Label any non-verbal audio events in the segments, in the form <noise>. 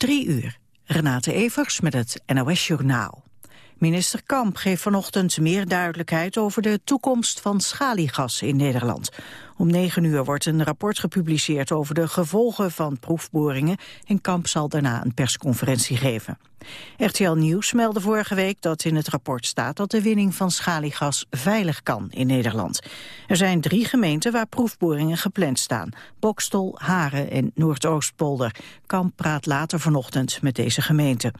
Drie uur. Renate Evers met het NOS Journaal. Minister Kamp geeft vanochtend meer duidelijkheid over de toekomst van schaliegas in Nederland. Om negen uur wordt een rapport gepubliceerd over de gevolgen van proefboringen en Kamp zal daarna een persconferentie geven. RTL Nieuws meldde vorige week dat in het rapport staat dat de winning van schaliegas veilig kan in Nederland. Er zijn drie gemeenten waar proefboringen gepland staan. Bokstol, Haren en Noordoostpolder. Kamp praat later vanochtend met deze gemeenten.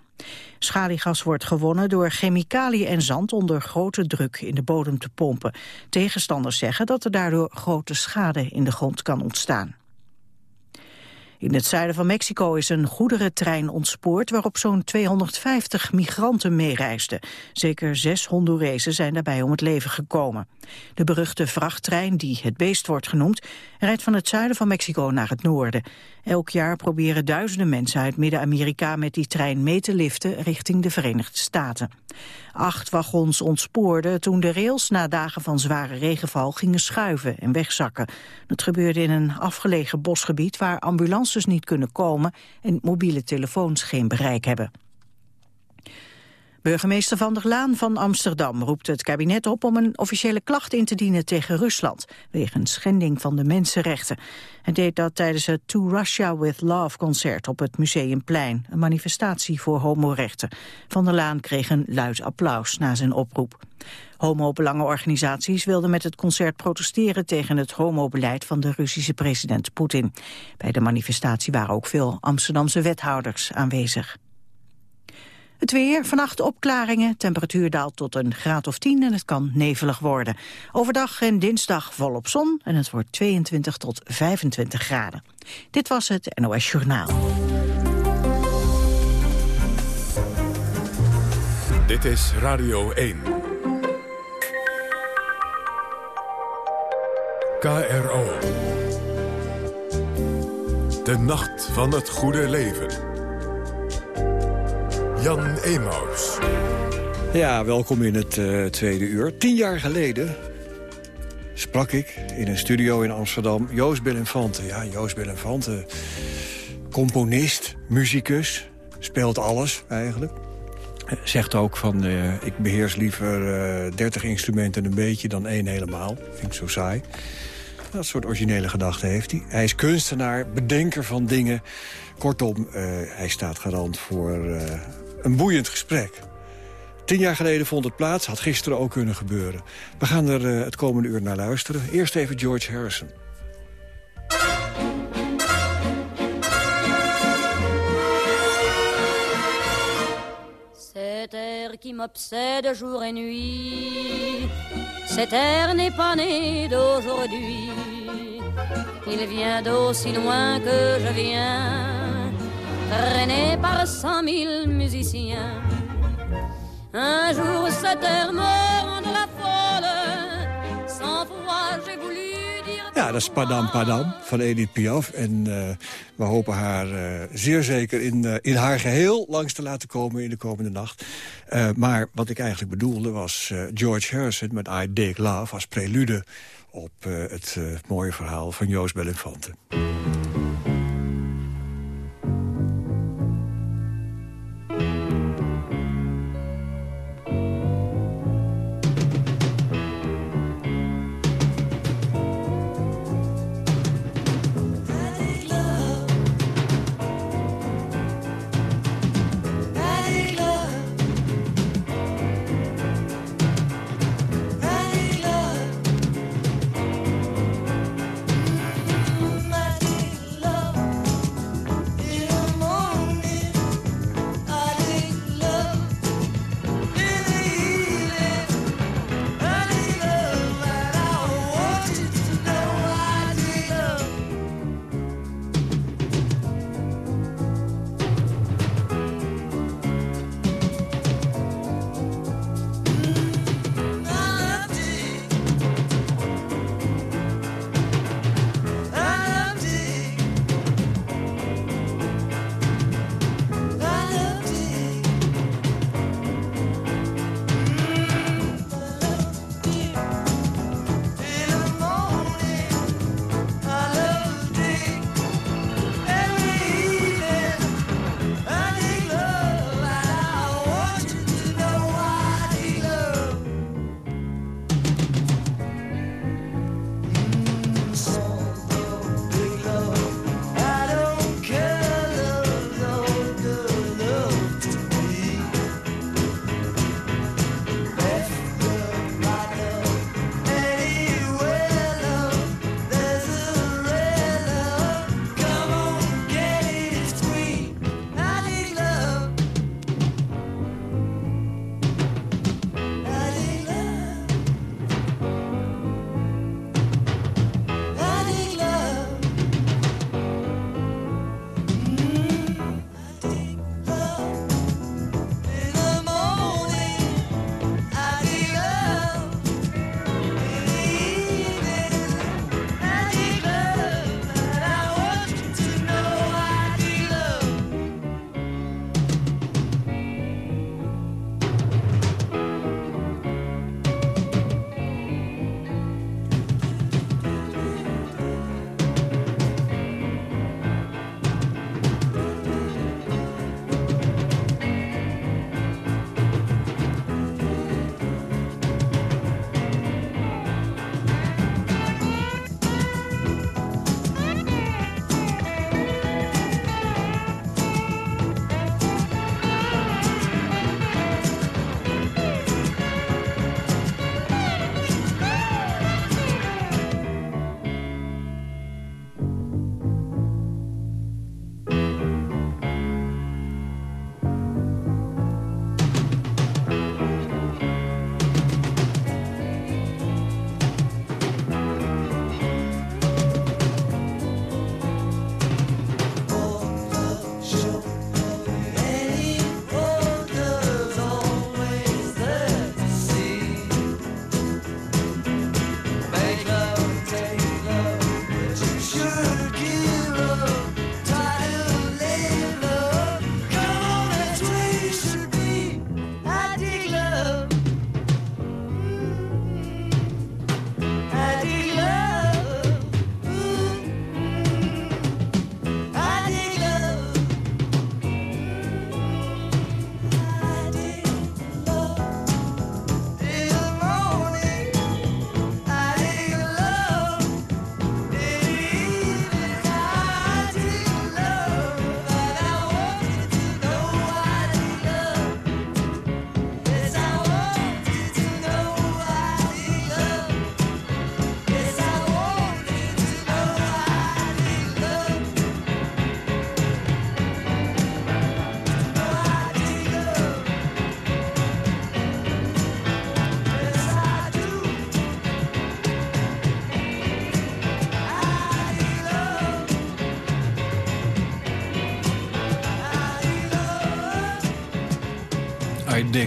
Schaliegas wordt gewonnen door chemicaliën en zand onder grote druk in de bodem te pompen. Tegenstanders zeggen dat er daardoor grote schade in de grond kan ontstaan. In het zuiden van Mexico is een goederentrein ontspoord waarop zo'n 250 migranten meereisden. Zeker zes Hondurezen zijn daarbij om het leven gekomen. De beruchte vrachttrein, die het beest wordt genoemd, rijdt van het zuiden van Mexico naar het noorden. Elk jaar proberen duizenden mensen uit Midden-Amerika met die trein mee te liften richting de Verenigde Staten. Acht wagons ontspoorden toen de rails na dagen van zware regenval gingen schuiven en wegzakken. Dat gebeurde in een afgelegen bosgebied waar ambulances niet kunnen komen en mobiele telefoons geen bereik hebben. Burgemeester Van der Laan van Amsterdam roept het kabinet op om een officiële klacht in te dienen tegen Rusland, wegens schending van de mensenrechten. Hij deed dat tijdens het To Russia With Love concert op het Museumplein, een manifestatie voor homorechten. Van der Laan kreeg een luid applaus na zijn oproep. Homo-belangenorganisaties wilden met het concert protesteren tegen het homobeleid van de Russische president Poetin. Bij de manifestatie waren ook veel Amsterdamse wethouders aanwezig. Het weer, vannacht opklaringen, temperatuur daalt tot een graad of 10 en het kan nevelig worden. Overdag en dinsdag volop zon en het wordt 22 tot 25 graden. Dit was het NOS Journaal. Dit is Radio 1. KRO. De nacht van het goede leven. Jan Emaus. Ja, welkom in het uh, tweede uur. Tien jaar geleden sprak ik in een studio in Amsterdam Joost Belenfante. Ja, Joost Belenfante, componist, muzikus, speelt alles eigenlijk. Zegt ook van, uh, ik beheers liever uh, 30 instrumenten een beetje dan één helemaal. Vind ik zo saai. Dat soort originele gedachten heeft hij. Hij is kunstenaar, bedenker van dingen. Kortom, hij staat garant voor een boeiend gesprek. Tien jaar geleden vond het plaats, had gisteren ook kunnen gebeuren. We gaan er uh, het komende uur naar luisteren. Eerst even George Harrison. Cet air qui m'obsède jour et nuit Cet air n'est pas né d'aujourd'hui Il vient d'aussi loin que je viens traîné par cent mille musiciens. Un jour cet air me rend la folle, sans foi j'ai voulu dire... Ja, dat is Padam Padam van Edith Piaf. En uh, we hopen haar uh, zeer zeker in, uh, in haar geheel langs te laten komen in de komende nacht. maar wat ik eigenlijk bedoelde was George Harrison met I Dig Love als prelude op het mooie verhaal van Joost Belinfante.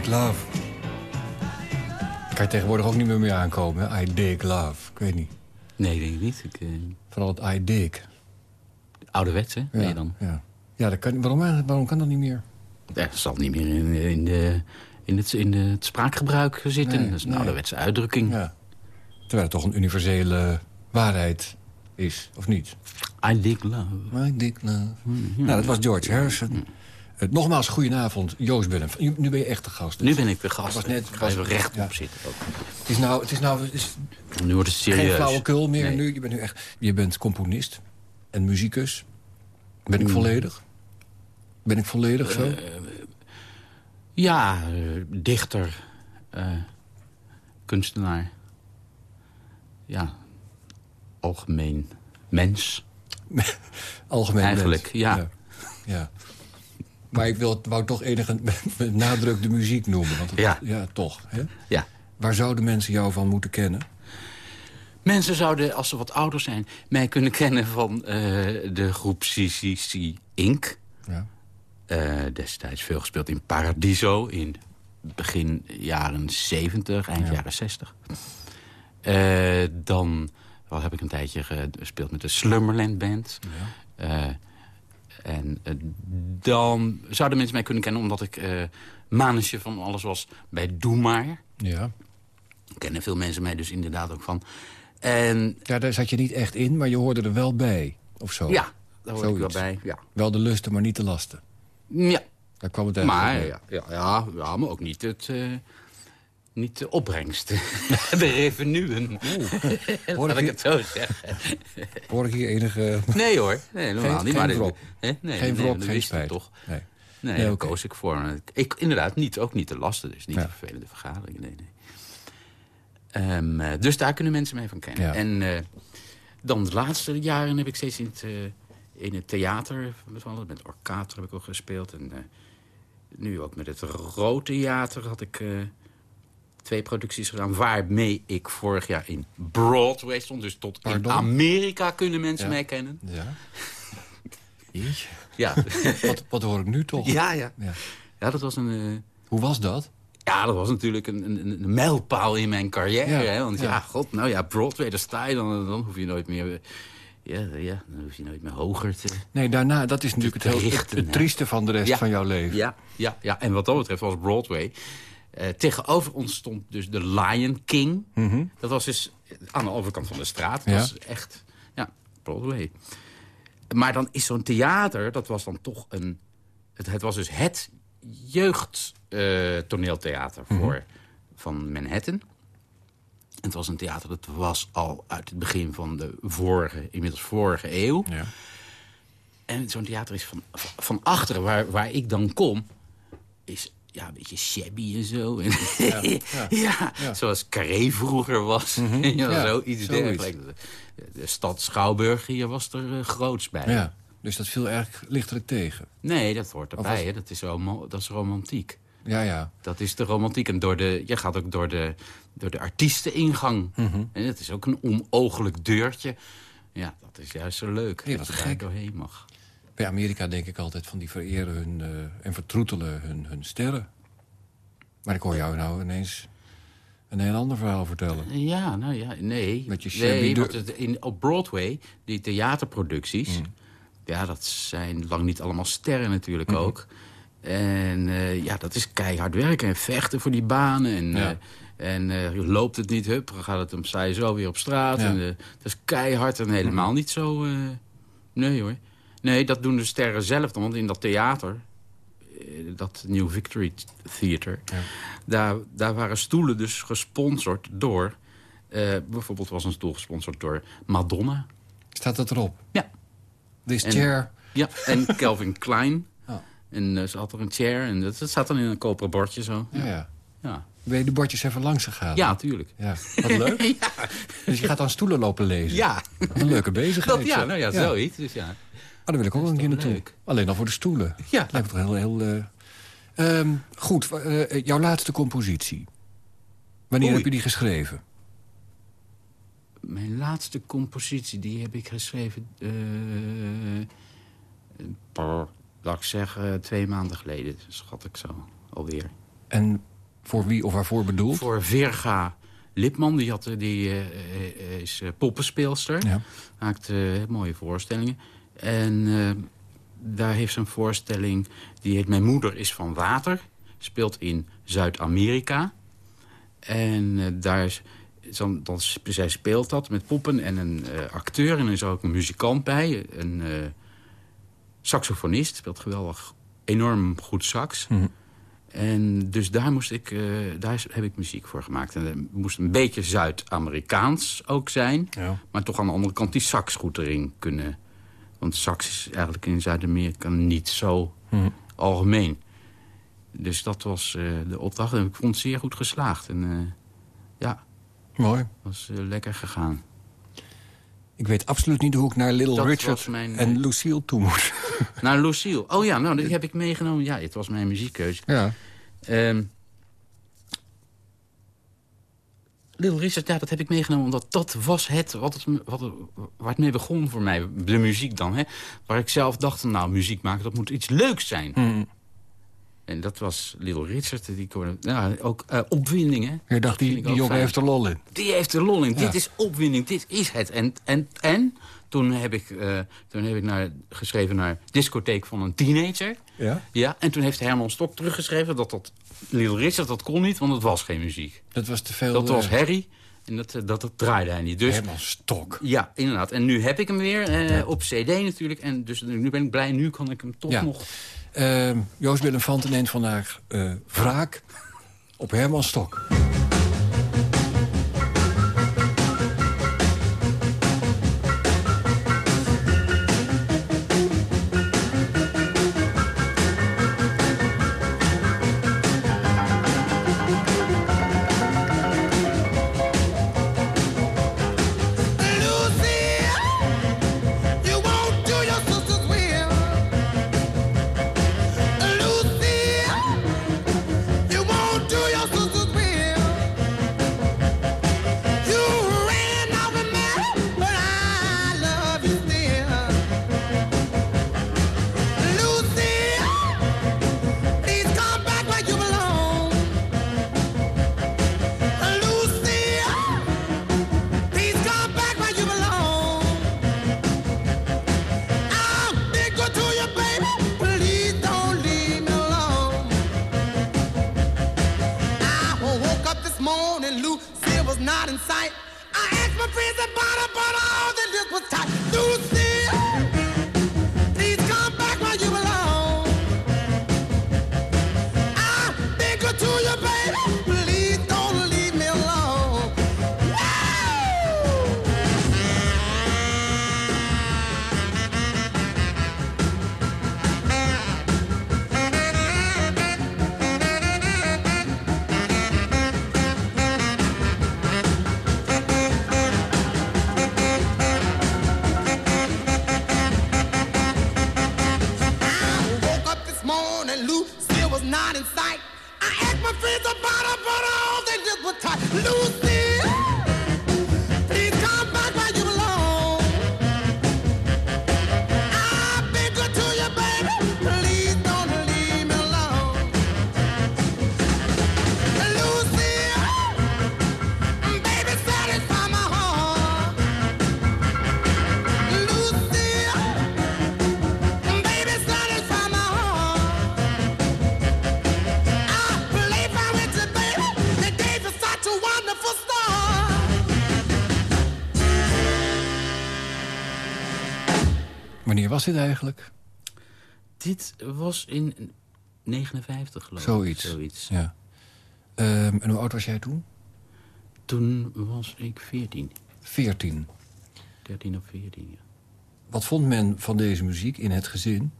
Dig love. Kan je tegenwoordig ook niet meer mee aankomen, hè? I dig love. Ik weet niet. Nee, denk ik niet. Ik, eh, Vooral het I dig. ouderwets, hè? Nee, dan. Ja, ja dat kan, waarom, waarom kan dat niet meer? Dat zal niet meer in, in, de, in, het, in het spraakgebruik zitten. Nee, dat is een nee. ouderwetse uitdrukking. Ja. Terwijl het toch een universele waarheid is, of niet? I dig love. I dig love. Nou, dat was George Harrison. Uh, nogmaals, goedenavond, Joost Willem. Nu nu ben je echt de gast. dus. Nu ben ik de gast. was net- ik ga even rechtop ja. zitten. Ook. Het is nou, het is nou het is Nu wordt het geen serieus. flauwekul meer. Nee. Nu, je, bent nu echt, je bent componist en muzikus. Ben Mm. ik volledig? Ben ik volledig zo? Eh, Ja, eh, dichter, eh, kunstenaar. Ja, algemeen mens. <laughs> Algemeen eigenlijk, ja. ja. Ja. Maar ik wil, wou toch enige met <laughs> nadruk de muziek noemen. Want het- Ja. ja, toch. Hè? Ja. Waar zouden mensen jou van moeten kennen? Mensen zouden, als ze wat ouder zijn, mij kunnen <laughs> kennen van eh, de groep CCC Inc. Ja. Eh, destijds veel gespeeld in Paradiso in begin jaren 70, eind Ja. jaren 60. Eh, dan wel, heb ik een tijdje gespeeld met de Slumberland Band. Eh, en eh, dan zouden mensen mij kunnen kennen omdat ik manusje van alles was bij Doe Maar. Ja. Kennen veel mensen mij dus inderdaad ook van. En ja, daar zat je niet echt in, maar je hoorde er wel bij. Of zo. ja, daar hoor ik wel bij. Ja, Wel de lusten, maar niet de lasten. ja. Daar kwam het eigenlijk maar, ja, ja, ja, ja, maar ook niet, het, eh, niet de opbrengst. <laughs> de revenuen. Hoor <laughs> Laat ik, ik het zo zeggen. hoor ik hier enige... Nee hoor, nee, helemaal Geen- niet. geen maar wrok. hè? Nee, geen nee, wrok, dat geen spijt. toch. Nee. Nee, Nee, daar koos ik voor. Ik, inderdaad, niet, ook niet te lasten, dus niet Ja. de vervelende vergaderingen. Nee, nee. Ehm, eh, dus daar kunnen mensen mij van kennen. Ja. En eh, dan de laatste jaren heb ik steeds in het, eh, in het theater... bevallen. Met Orkater heb ik ook gespeeld. En eh, nu ook met het Rood Theater had ik... twee producties gedaan... waarmee ik vorig jaar in Broadway stond. Dus tot Pardon? in Amerika kunnen mensen Ja. mij kennen. Ja. <laughs> Jeetje. Ja, <laughs> Wat, wat hoor ik nu toch? ja, ja. Ja. ja dat was een... eh, Hoe was dat? Ja, dat was natuurlijk een, een, een mijlpaal in mijn carrière. Ja, hè? Want ja. ja. god, nou ja, Broadway, daar sta je dan. Dan hoef je nooit meer... eh, Ja, ja, dan hoef je nooit meer hoger te... Nee, daarna, dat is natuurlijk het, het, richten, het hè? trieste van de rest van jouw leven. Ja, ja, ja, en wat dat betreft was Broadway... eh, tegenover ons stond dus de Lion King. Dat was dus aan de overkant van de straat. Dat Ja. was echt, ja, Broadway. Maar dan is zo'n theater, dat was dan toch een... Het, het was dus het jeugdtoneeltheater toneeltheater voor van Manhattan. En het was een theater dat was al uit het begin van de vorige, inmiddels vorige eeuw. Ja. En zo'n theater is van, van achteren, waar, waar ik dan kom, is ja, een beetje shabby en zo. En ja, <laughs> ja. zoals Carré vroeger was. <laughs> ja, Ja, zoiets zoiets. dergelijks. De, stad Schouwburg hier was er eh, groots bij. ja. Dus dat viel eigenlijk lichtelijk tegen. Nee, dat hoort erbij. was- Hè. Dat, is dat is romantiek. Ja, ja. Dat is de romantiek. En door de, je gaat ook door de, door de artiesteningang. Mhm. En dat is ook een onoogelijk deurtje. Ja, dat is juist zo leuk. Nee, dat wat je daar doorheen mag. Bij Amerika denk ik altijd van die vereren hun, eh, en vertroetelen hun, hun sterren. Maar ik hoor jou nou ineens een heel ander verhaal vertellen. Ja, nou ja, nee. Met je nee, want het, in, op Broadway, die theaterproducties... Mm. ja, dat zijn lang niet allemaal sterren natuurlijk ook. En eh, ja, dat is keihard werken en vechten voor die banen. En, Ja. eh, en eh, loopt het niet, hup, dan gaat het om zij zo weer op straat. Ja. En, eh, dat is keihard en helemaal niet zo... eh, nee hoor. Nee, dat doen de sterren zelf. Want in dat theater, eh, dat New Victory Theater... Daar, daar waren stoelen dus gesponsord door... eh, bijvoorbeeld was een stoel gesponsord door Madonna. Staat dat erop? Ja. This En- chair. Ja, en Calvin <laughs> Klein. Oh. En eh, ze had er een chair en dat, dat zat dan in een koperen bordje zo. Ja, ja. Ja, Ben je de bordjes even langs gegaan? ja tuurlijk. Ja, wat leuk. <laughs> Ja, Dus je gaat dan stoelen lopen lezen? ja. Wat een leuke bezigheid. Dat, ja, nou ja, zoiets. Dus ja. Oh, daar wil ik ook een keer naartoe. leuk? Alleen al voor de stoelen. Ja. Lijkt me toch heel... heel eh, ehm, goed, eh, jouw laatste compositie. Wanneer Oei. heb je die geschreven? Mijn laatste compositie, die heb ik geschreven... eh een paar, laat ik zeggen, twee maanden geleden, schat ik zo alweer. En voor wie of waarvoor bedoeld? Voor Virga Lipman, die, had, die uh, uh, is poppenspeelster. Ja. Maakt mooie voorstellingen. En daar heeft ze een voorstelling, die heet Mijn moeder is van water. Speelt in Zuid-Amerika. En daar is dan, dan, zij speelt dat met poppen en een uh, acteur. En er is ook een muzikant bij. Een saxofonist. Speelt geweldig, enorm goed sax. Mhm. En dus daar, moest ik, uh, daar heb ik muziek voor gemaakt. En het moest een beetje Zuid-Amerikaans ook zijn. Ja. Maar toch aan de andere kant die sax goed erin kunnen. Want sax is eigenlijk in Zuid-Amerika niet zo Mhm. algemeen. Dus dat was de opdracht. En ik vond het zeer goed geslaagd. En ja... Mooi. was uh, lekker gegaan. Ik weet absoluut niet hoe ik naar Little Dat Richard mijn- en Lucille toe moet. <laughs> Naar Lucille. Oh ja, nou, die heb ik meegenomen. Ja, het was mijn muziekkeuze. ja. Ehm Little Richard, ja, dat heb ik meegenomen omdat dat was het, wat het, wat het, waar het mee begon voor mij. De muziek dan, hè. Waar ik zelf dacht, nou, muziek maken, dat moet iets leuks zijn. Mhm. En dat was Little Richard. Die kon, ja, ook eh, opwinding, hè. Je dacht, die, die jongen fijn. heeft er lol in. Die heeft er lol in. Ja. Dit is opwinding. Dit is het. En, en, en toen, heb ik, eh, toen heb ik naar, geschreven naar discotheek van een teenager. Ja? Ja, en toen heeft Herman Stok teruggeschreven dat dat Little Richard dat kon niet, want het was geen muziek. Dat was te veel... Dat was eh, Harry en dat, eh, dat, dat draaide hij niet. Dus Herman Stok. ja, inderdaad. En nu heb ik hem weer eh, op cd natuurlijk. En dus nu ben ik blij, nu kan ik hem toch Ja. nog... Ehm, Joost Willem Vanten neemt vandaag eh, wraak op Herman Stok. Was dit eigenlijk? Dit was in 59 geloof Zoiets. ik. Zoiets. Ja. Ehm, en hoe oud was jij toen? Toen was ik 14. 14. 13 of 14, ja. Wat vond men van deze muziek in het gezin?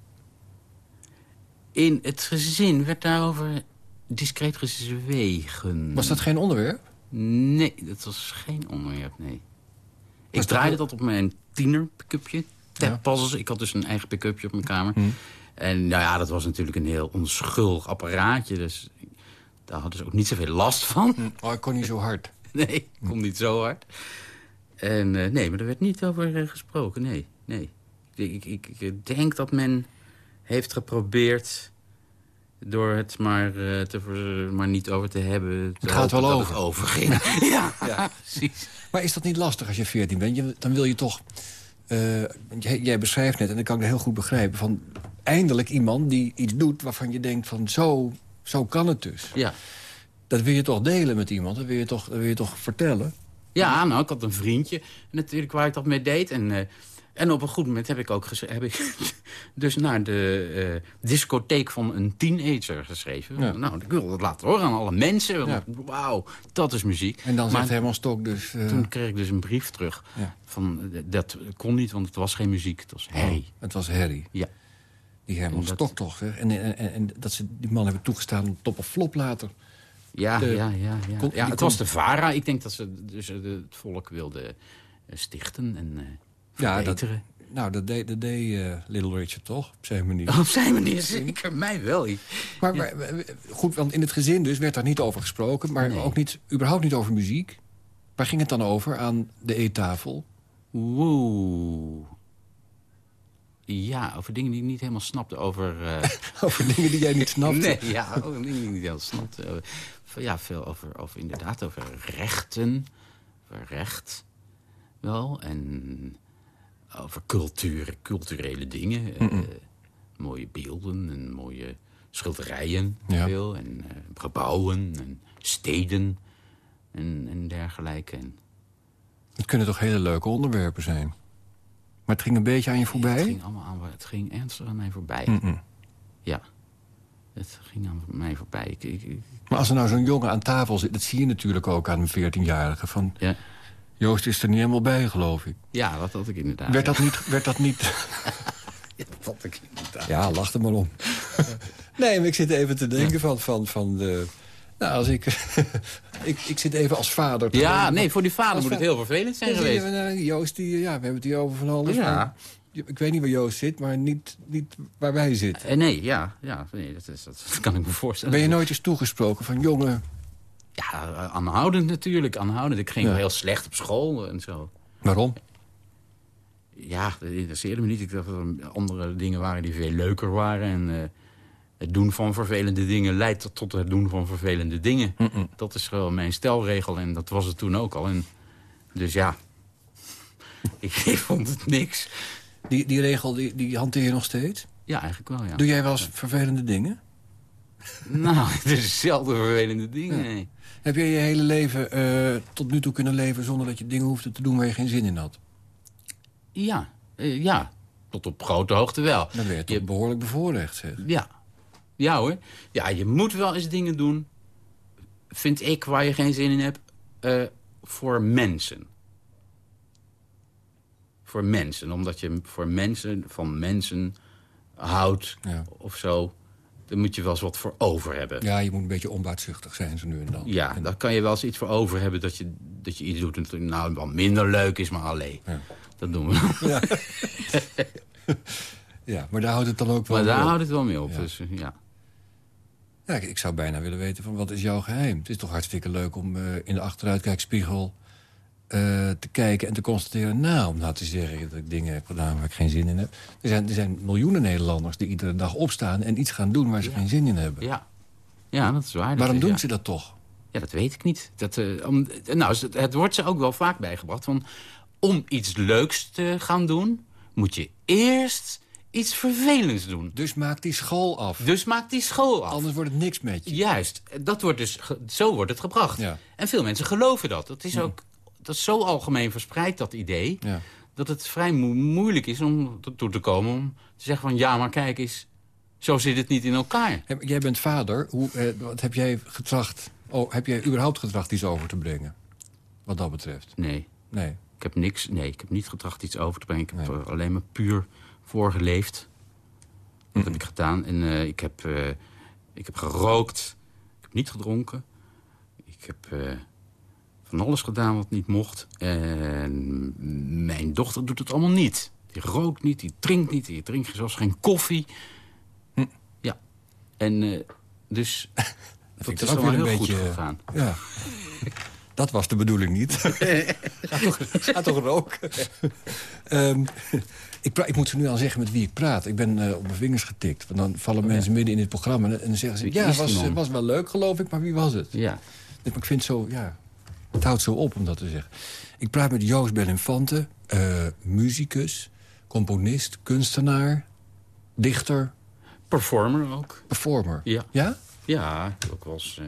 In het gezin werd daarover discreet gezwegen. Was dat geen onderwerp? Nee, dat was geen onderwerp, nee. Ik draaide dat op mijn tiener pick-upje. Ik had dus een eigen pick-upje op mijn kamer. Hm. En nou ja, dat was natuurlijk een heel onschuldig apparaatje. Dus daar hadden ze ook niet zoveel last van. Oh, ik kon niet zo hard. <laughs> Nee, komt niet zo hard. En eh, nee, maar er werd niet over eh, gesproken, nee. nee. Ik, ik, ik, ik denk dat men heeft geprobeerd Door het maar, eh, te maar niet over te hebben. te Het gaat wel over. Het overging. <laughs> ja, Ja. precies. Maar is dat niet lastig als je 14 bent? Je, dan wil je toch... eh, jij, jij beschrijft net, en dat kan ik heel goed begrijpen... van eindelijk iemand die iets doet waarvan je denkt van... zo, zo kan het dus. Ja. Dat wil je toch delen met iemand? Dat wil je toch, dat wil je toch vertellen? Ja, nou, ik had een vriendje natuurlijk waar ik dat mee deed. En, eh, en op een goed moment heb ik ook heb ik <laughs> dus naar de eh, discotheek van een teenager geschreven. Ja. Nou, ik wil dat laten horen aan alle mensen. Ja. Wauw, dat is muziek. En dan zegt Herman Stok dus... eh, toen kreeg ik dus een brief terug. Ja. Van, eh, dat kon niet, want het was geen muziek, het was herrie. Het was Harry. Ja. Die Herman dat- Stok toch, zeg. En, en, en, en dat ze die man hebben toegestaan top of flop later. Ja, De- ja, ja. ja. kon- ja het kon- was de VARA. Ik denk dat ze dus het volk wilden eh, stichten en eh Ja, dat, nou, dat deed, dat deed eh, Little Richard toch, op zijn manier. Op zijn manier zeker, mij wel. Ik- Maar, maar, maar, goed, want in het gezin dus werd daar niet over gesproken... maar Nee. ook niet, überhaupt niet over muziek. Waar ging het dan over aan de eettafel? Woe. Ja, over dingen die ik niet helemaal snapte. Over... eh, <laughs> Over dingen die jij niet snapte? <laughs> nee, ja, over dingen die ik niet helemaal snapte. Ja, veel over, over inderdaad over rechten. Over recht. Wel. En over cultuur, culturele dingen. eh, mooie beelden en mooie schilderijen. Ja. Veel, en eh, gebouwen en steden. En, en dergelijke. En, Het kunnen toch hele leuke onderwerpen zijn? Maar het ging een beetje aan je voorbij? Het ging allemaal aan, het ging ernstig aan mij voorbij. Ja. Het ging aan mij voorbij. Ik, ik, ik- Maar als er nou zo'n jongen aan tafel zit... dat zie je natuurlijk ook aan een 14-jarige. Van ja. Joost is er niet helemaal bij, geloof ik. ja, dat had ik inderdaad. Werd dat niet... Werd dat niet <laughs> Ja, dat had ik inderdaad. ja, lach er maar om. <laughs> nee, maar ik zit even te denken van... van, van de, nou, als ik, <laughs> ik... Ik zit even als vader te Ja, denken nee, voor die vader als moet het heel vervelend zijn geweest. Joost, die, ja, we hebben het hier over van alles. Ja. maar ik weet niet waar Joost zit, maar niet, niet waar wij zitten. Eh, nee, ja, ja nee, dat, is, dat, kan ik me voorstellen. Ben je nooit eens toegesproken van... jongen, Ja, eh, aanhoudend natuurlijk, aanhoudend. Ik ging Ja. heel slecht op school en zo. waarom? Ja, dat interesseerde me niet. Ik dacht dat er andere dingen waren die veel leuker waren. En eh, het doen van vervelende dingen leidt tot- het doen van vervelende dingen. Dat is gewoon mijn stelregel en dat was het toen ook al. En, dus ja, <laughs> ik, ik vond het niks. Die, die regel, die, die hanteer je nog steeds? Ja, eigenlijk wel, ja. Doe jij wel eens vervelende dingen? Nou, <laughs> het is zelden vervelende dingen, nee. Heb jij je hele leven eh, tot nu toe kunnen leven... zonder dat je dingen hoefde te doen waar je geen zin in had? Ja, eh, ja. Tot op grote hoogte wel. Dan ben je toch Je- behoorlijk bevoorrecht, zeg. Ja. Ja hoor. Ja, je moet wel eens dingen doen, vind ik, waar je geen zin in hebt, eh, voor mensen. Voor mensen. Omdat je voor mensen, van mensen houdt Ja. of zo. Daar moet je wel eens wat voor over hebben. Ja, je moet een beetje onbaatzuchtig zijn zo nu en dan. Ja, daar kan je wel eens iets voor over hebben dat je, dat je iets doet dat nou wat minder leuk is, maar alleen. Ja. Dat doen we. <laughs> Ja. ja, maar daar houdt het dan ook wel maar daar op. houdt het wel mee op. Ja. Dus, eh, ja. Ja, ik, ik zou bijna willen weten van wat is jouw geheim? Het is toch hartstikke leuk om eh, in de achteruitkijkspiegel te kijken en te constateren... nou, om nou te zeggen dat ik dingen heb gedaan waar ik geen zin in heb. Er zijn, er zijn miljoenen Nederlanders die iedere dag opstaan... en iets gaan doen waar ze geen zin in hebben. Ja. ja, dat is waar. Waarom is- doen ja. ze dat toch? Ja, dat weet ik niet. Dat, eh, om, nou, het, wordt ze ook wel vaak bijgebracht. Van, om iets leuks te gaan doen, moet je eerst iets vervelends doen. Dus maak die school af. Dus maak die school af. Anders wordt het niks met je. Juist, dat wordt dus, zo wordt het gebracht. Ja. En veel mensen geloven dat. Dat is ook dat is zo algemeen verspreid, dat idee... Ja. dat het vrij mo- moeilijk is om toe te komen... om te zeggen van, ja, maar kijk eens... zo zit het niet in elkaar. Heb- Jij bent vader. Hoe, eh, wat heb jij getracht... Oh, heb jij überhaupt getracht iets over te brengen? Wat dat betreft. Nee, Nee. ik heb niks... Nee, ik heb niet getracht iets over te brengen. Ik heb alleen maar puur voorgeleefd. Dat heb ik gedaan. En eh, ik, heb, eh, ik heb gerookt. Ik heb niet gedronken. Ik heb eh, van alles gedaan wat niet mocht. En mijn dochter doet het allemaal niet. Die rookt niet, die drinkt niet, die drinkt zelfs geen koffie. Ja. En eh, dus... <laughs> dat is ook weer heel een goed beetje- gegaan. Ja. <laughs> Dat was de bedoeling niet. <laughs> ga, toch, ga toch roken. Ehm, ik, ik moet er nu al zeggen met wie ik praat. Ik ben eh, op mijn vingers getikt. Want dan vallen mensen midden in het programma... en dan zeggen ze, Wie ja, het was, was wel leuk geloof ik, maar wie was het? Ja. Dus, maar ik vind het zo, ja... Het houdt zo op om dat te zeggen. Ik praat met Joost Belinfante, eh muzikus, componist, kunstenaar, dichter, Performer ook. performer. Ja. Ja? Ja, ook wel eens... eh,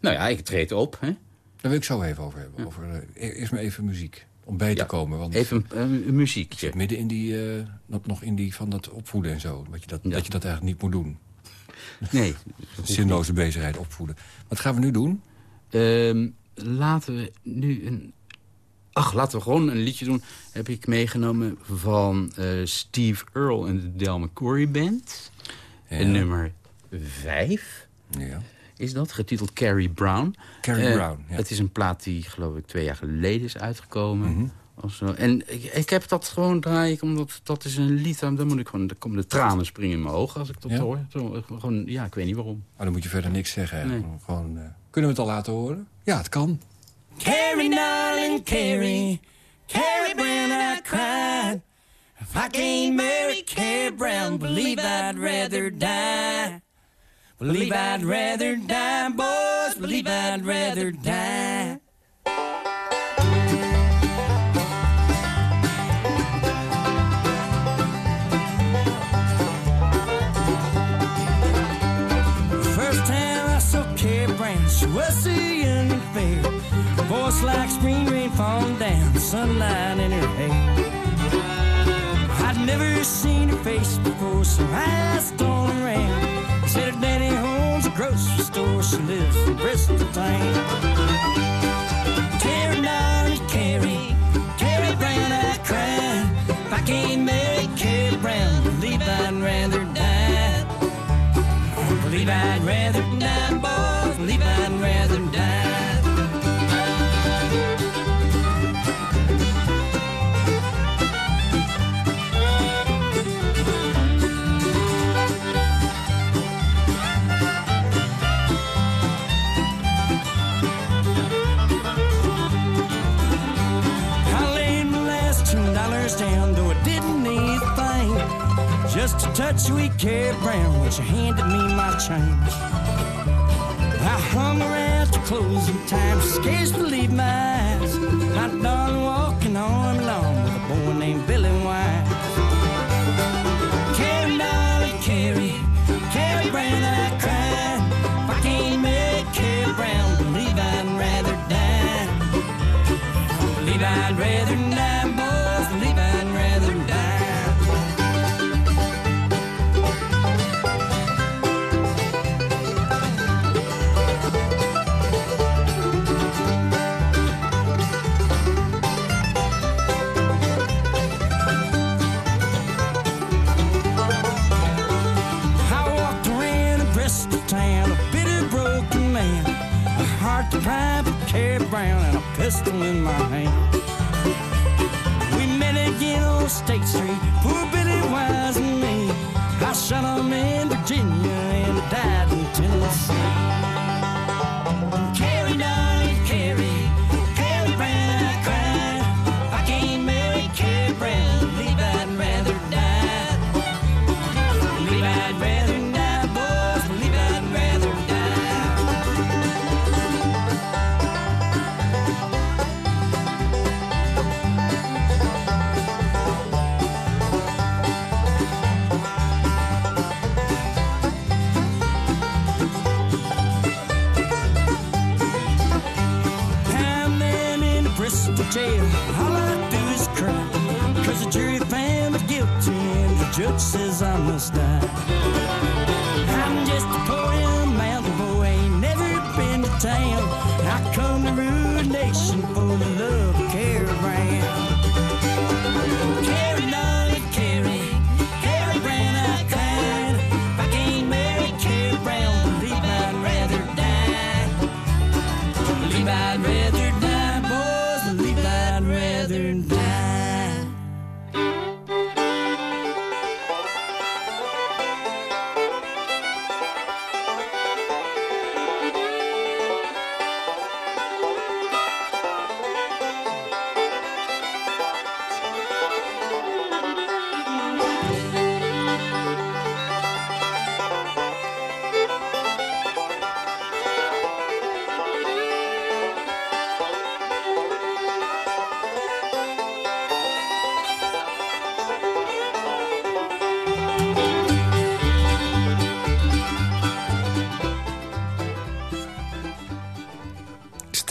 Nou ja, ik treed op, hè. Daar wil ik zo even over hebben. Over, eh, e- eerst maar even muziek, om bij te komen. Want Even een, muziekje. midden in die, nog- in die van dat opvoeden en zo. Dat je dat, Ja. dat, je dat eigenlijk niet moet doen. Nee. <laughs> Zinloze bezigheid opvoeden. Wat gaan we nu doen? Ehm, laten we nu een... Ach, laten we gewoon een liedje doen. Heb ik meegenomen van eh, Steve Earle en de Del McCoury Band. Ja. Nummer 5 Ja. is dat, getiteld Carrie Brown. Carrie Eh, Brown, ja. Het is een plaat die, geloof ik, twee jaar geleden is uitgekomen. Mhm. Of zo. En ik, ik heb dat gewoon draai ik, omdat dat is een lied... Dan moet ik gewoon, dan komen de tranen springen in mijn ogen als ik dat Ja? hoor. Zo, gewoon, ja, ik weet niet waarom. Maar dan moet je verder niks zeggen. Nee. Gewoon, eh, kunnen we het al laten horen? Ja, het kan. Carrie, darling, Carrie, Carrie Brown, I cried. If I can't marry Carrie Brown, believe I'd rather die. Believe I'd rather die, boys, believe I'd rather die. Brown, so young and fair. Voice like spring rain falling down, sunlight in her hair. I'd never seen her face before, so I asked all around. Said her daddy owns a grocery store, she lives in Bristol town. Carrie, darling, Carrie, Carrie Brown, I cried. If I can't marry Carrie Brown, believe I'd rather die. Believe I'd rather touch Carrie Brown when she handed me my change. I hung around to closing time, scarce believe my eyes. My darling walking arm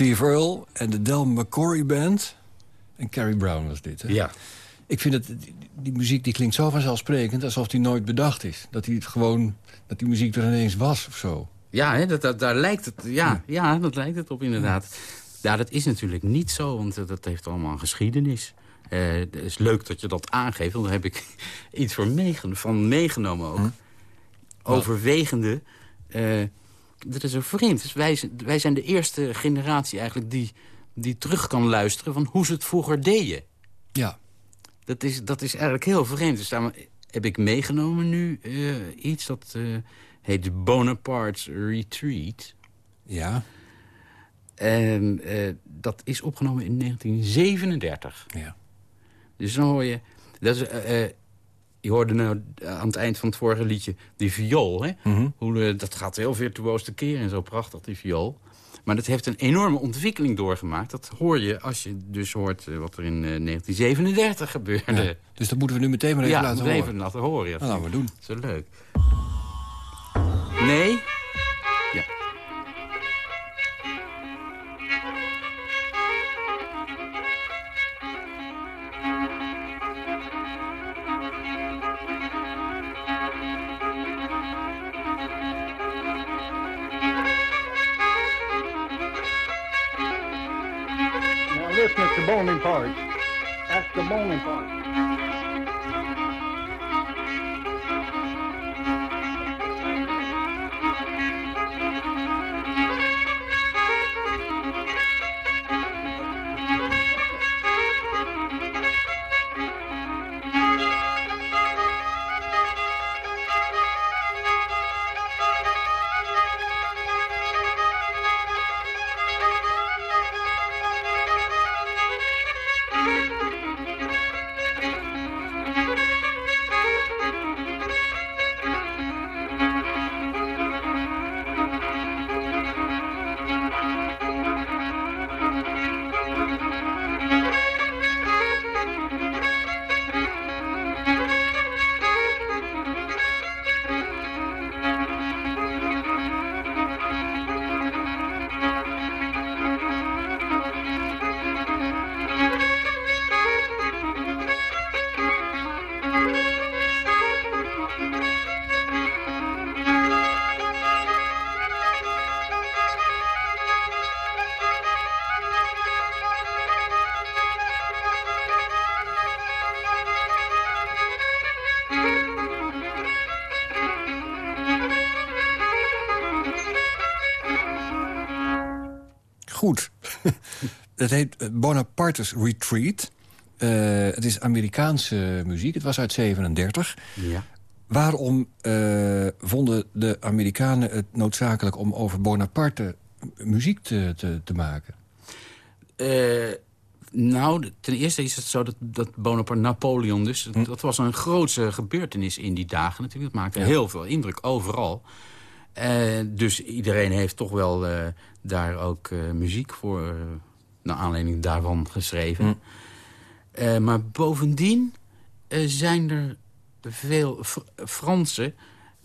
Steve Earle en de Del McCory Band. En Carrie Brown was dit, hè? Ja. Ik vind het, die, die muziek die klinkt zo vanzelfsprekend... alsof die nooit bedacht is. Dat, die het gewoon, dat die muziek er ineens was of zo. Ja, hè, dat, dat, daar lijkt het, ja, ja, dat lijkt het op inderdaad. Ja, dat is natuurlijk niet zo, want eh, dat heeft allemaal een geschiedenis. Eh, het is leuk dat je dat aangeeft, want daar heb ik <laughs> iets voor meegen, van meegenomen ook. Overwegende. eh, dat is zo vreemd. Dus wij, zijn- wij zijn de eerste generatie eigenlijk die, die terug kan luisteren... van hoe ze het vroeger deden. Ja. Dat is, dat is eigenlijk heel vreemd. Dus daarom heb ik meegenomen nu eh, iets dat eh, heet Bonaparte's Retreat. Ja. En eh, dat is opgenomen in 1937. Ja. Dus dan hoor je... Dat is, je hoorde nou aan het eind van het vorige liedje die viool. Hè? Hoe, eh, dat gaat heel virtuoos te keer en zo prachtig, die viool. Maar dat heeft een enorme ontwikkeling doorgemaakt. Dat hoor je als je dus hoort eh, wat er in eh, 1937 gebeurde. Ja. Dus dat moeten we nu meteen maar even Ja, laten horen. even laten horen. Ja, Nou, laten we doen. Zo leuk. Nee? That's the bowling part. That's the bowling part. Het heet Bonaparte's Retreat. Eh, het is Amerikaanse muziek. Het was uit 37. Ja. Waarom eh, vonden de Amerikanen het noodzakelijk... om over Bonaparte muziek te, te, te maken? Eh, nou, ten eerste is het zo dat, dat Bonaparte, Napoleon dus... Hm. dat was een grootse gebeurtenis in die dagen natuurlijk. Dat maakte heel veel indruk, overal. Dus iedereen heeft toch wel daar ook muziek voor... naar aanleiding daarvan geschreven. Hm. Eh, maar bovendien eh, zijn er veel Fr- Fransen...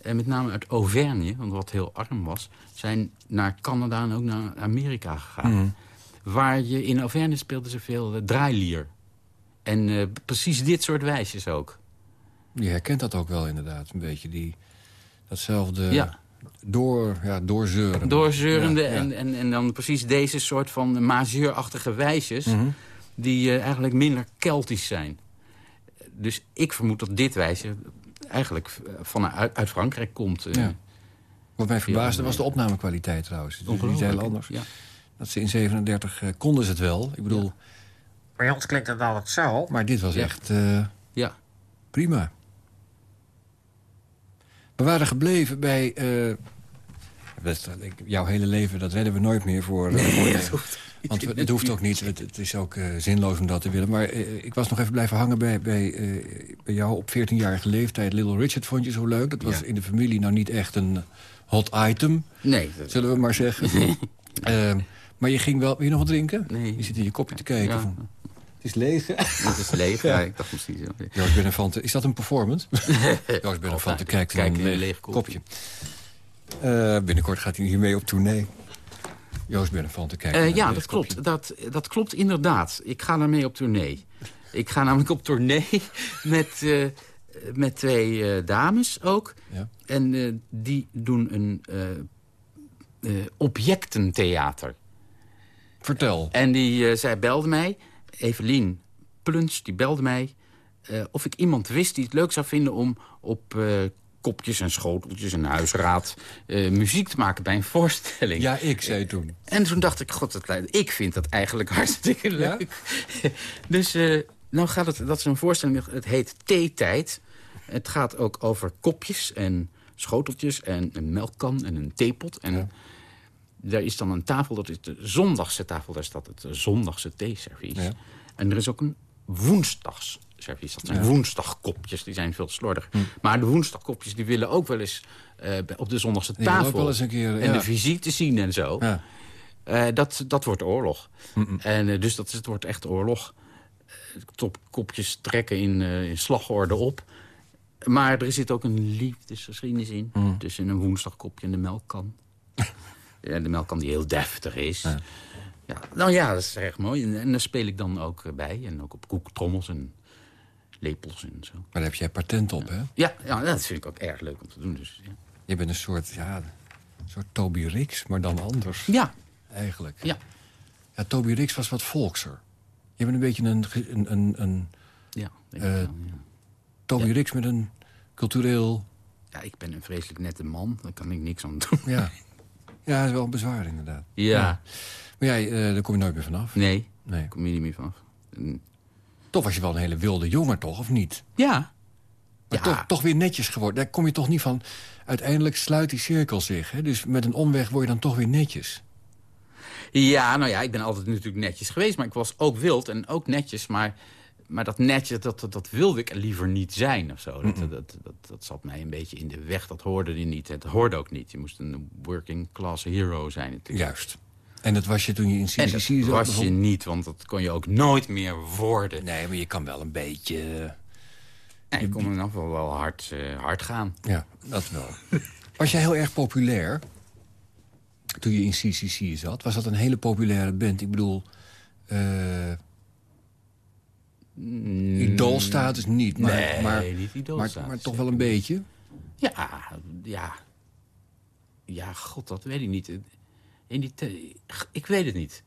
eh, met name uit Auvergne, want wat heel arm was... zijn naar Canada en ook naar Amerika gegaan. Waar je in Auvergne speelden ze veel draailier. En precies dit soort wijsjes ook. Je herkent dat ook wel inderdaad, een beetje. Die, datzelfde Ja. Door, ja, doorzeuren. Doorzeurende Ja, ja. En, en, en dan precies deze soort van majeurachtige wijsjes... Mhm. die eh, eigenlijk minder Keltisch zijn. Dus ik vermoed dat dit wijsje eigenlijk eh, vanuit uit Frankrijk komt. eh. Ja. Wat mij verbaasde was de opnamekwaliteit trouwens. Het is niet heel anders. Ja. Dat ze in 37 eh, konden ze het wel. Ik bedoel, Bij ons klinkt het altijd zo. maar dit was Ja. echt eh, ja. prima. We waren gebleven bij... eh, ik- jouw hele leven, dat redden we nooit meer voor... eh, voor je. Want we- het hoeft ook niet, het, het is ook eh, zinloos om dat te willen. Maar eh, ik was nog even blijven hangen bij, bij, bij jou op 14-jarige leeftijd. Little Richard vond je zo leuk. Dat was Ja. in de familie nou niet echt een hot item, Nee, dat, zullen we maar zeggen. <laughs> Ehm, maar je ging wel... Wil je nog wat drinken? Nee. Je zit in je kopje te kijken. Ja. Van, het is leeg. het is leeg. <laughs> ja. ik dacht misschien zo. Joost is dat een performance? <laughs> Joost Benefante Altijd. kijkt naar in een leeg leeg kopje. kopje. Eh, binnenkort gaat hij hiermee op tournee. Joost Benefant te kijken. Eh, ja, dat kopje. klopt. Dat, dat klopt inderdaad. Ik ga daarmee op tournee. Ik ga namelijk op tournee <laughs> met, eh, met twee dames ook. Ja. En die doen een objectentheater. Vertel. En die, zij belde mij, Evelien Pluns, die belde mij... of ik iemand wist die het leuk zou vinden om op kopjes en schoteltjes en huisraad... eh, muziek te maken bij een voorstelling. Ja, ik zei toen. En toen dacht ik, god, dat, ik vind dat eigenlijk <laughs> hartstikke leuk. <laughs> dus eh, nou gaat het, dat is een voorstelling, het heet Theetijd. Het gaat ook over kopjes en schoteltjes en een melkkan en een theepot. En daar is dan een tafel, dat is de zondagse tafel, daar staat het eh, zondagse theeservies. Ja. En er is ook een Dat zijn woensdagkopjes, die zijn veel slordig. Maar de woensdagkopjes die willen ook wel eens eh, op de zondagse tafel. wel eens een keer, en de visite zien en zo. Ja. Eh, dat, dat wordt oorlog. En, eh, dus dat is, het wordt echt oorlog. Eh, Topkopjes trekken in, in slagorde op. Maar er zit ook een liefdesgeschiedenis in. Tussen een woensdagkopje en de melkkan. <laughs> ja, de melkkan die heel deftig is. Ja. nou ja, dat is erg mooi. En, en daar speel ik dan ook bij. En ook op koektrommels en lepels en zo. Maar daar heb jij patent op, hè? Ja, ja, dat vind ik ook erg leuk om te doen. Dus, ja. Je bent een soort, ja, een soort Toby Rix, maar dan anders. ja, Eigenlijk. ja. Ja, Toby Rix was wat volkser. Je bent een beetje een, een, een, een ja, denk ik Eh, wel, ja. Toby Rix met een cultureel... ja, ik ben een vreselijk nette man. Daar kan ik niks aan doen. Ja, <laughs> ja dat is wel een bezwaar inderdaad. Ja, Maar jij, eh, daar kom je nooit meer vanaf. nee, Nee. daar kom je niet meer vanaf. En- Toch was je wel een hele wilde jongen, toch? Of niet? Ja. Maar Ja. toch, toch weer netjes geworden. Daar kom je toch niet van... Uiteindelijk sluit die cirkel zich. Hè? Dus met een omweg word je dan toch weer netjes. Ja, nou ja, ik ben altijd natuurlijk netjes geweest. Maar ik was ook wild en ook netjes. Maar, maar dat netjes, dat, dat, dat wilde ik liever niet zijn of zo. Dat, dat, dat, dat, dat zat mij een beetje in de weg. Dat hoorde je niet. Het hoorde ook niet. Je moest een working class hero zijn natuurlijk. Juist. En dat was je toen je in CCC dat zat? was je niet, want dat kon je ook nooit meer worden. Nee, maar je kan wel een beetje... En ik kon in ieder geval wel hard, eh, hard gaan. Ja, dat wel. Was jij heel erg populair toen je in CCC zat? Was dat een hele populaire band? Ik bedoel, eh idoolstatus niet, maar. Nee, maar, niet maar, maar toch wel een beetje. Ja, ja. Ja, god, dat weet ik niet. In die ik weet het niet.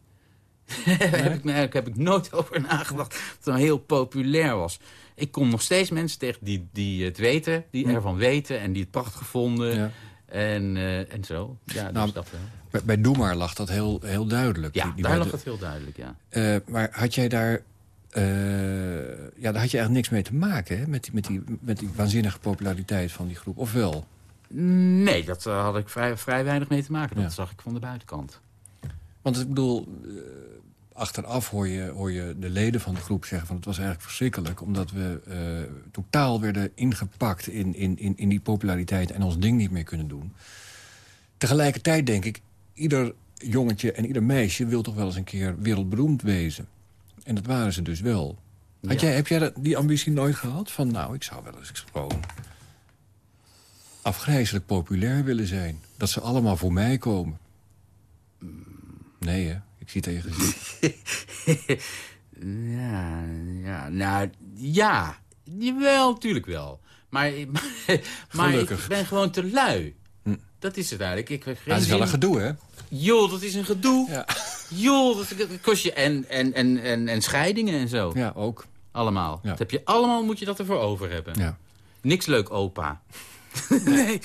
<laughs> heb, ik, daar heb ik nooit <laughs> over nagedacht dat het dan heel populair was. Ik kom nog steeds mensen tegen die, die het weten, die ervan weten... en die het prachtig vonden Ja. en, eh, en zo. Ja, dus Nou, dat wel. Bij, bij Doe Maar lag dat heel, heel duidelijk. Ja, Die- die daar lag werden- het heel duidelijk, ja. Eh, maar had jij daar... eh, ja, daar had je eigenlijk niks mee te maken, hè? Met die, met, die, met die waanzinnige populariteit van die groep. Of wel? Nee, dat eh, had ik vrij, vrij weinig mee te maken. Dat Ja. zag ik van de buitenkant. Want ik bedoel, eh, achteraf hoor je, hoor je de leden van de groep zeggen... van het was eigenlijk verschrikkelijk... omdat we eh, totaal werden ingepakt in, in, in, in die populariteit... en ons ding niet meer kunnen doen. Tegelijkertijd denk ik, ieder jongetje en ieder meisje... wil toch wel eens een keer wereldberoemd wezen. En dat waren ze dus wel. Had Ja. jij, heb jij die ambitie nooit gehad? Van nou, ik zou wel eens gewoon afgrijzelijk populair willen zijn. Dat ze allemaal voor mij komen. Nee, hè? Ik zie tegen. <laughs> Ja, ja, nou, ja. Jawel, natuurlijk wel. Maar, <laughs> maar, maar. Hm. ik ben gewoon te lui. Dat is het eigenlijk. Ik Ja, het is wel een gedoe, hè? Joh, dat is een gedoe. Ja, Joh, dat, dat kost je... En, en, en, en, en scheidingen en zo. ja ook. Allemaal. Ja. Dat heb je allemaal, moet je dat ervoor over hebben. Ja. Niks leuk, opa. <laughs> nee,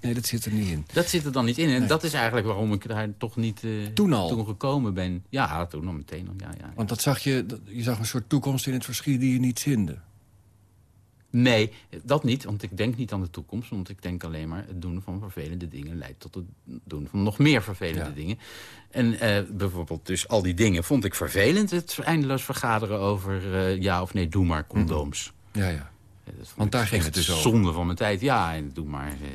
Nee, dat zit er niet in. dat zit er dan niet in. En dat is eigenlijk waarom ik daar toch niet eh, Toen al? toen gekomen ben. Ja, toen al meteen al. Ja, ja. Want dat zag je, je zag een soort toekomst in het verschiet die je niet zinde. Nee, dat niet, want ik denk niet aan de toekomst. Want ik denk alleen maar het doen van vervelende dingen leidt tot het doen van nog meer vervelende Ja. dingen. En eh, bijvoorbeeld dus al die dingen vond ik vervelend. Het eindeloos vergaderen over eh, ja of nee, doe maar condooms. Ja, ja. Dat Want daar ging het dus over. zonde van mijn tijd. Ja, en doe maar eh,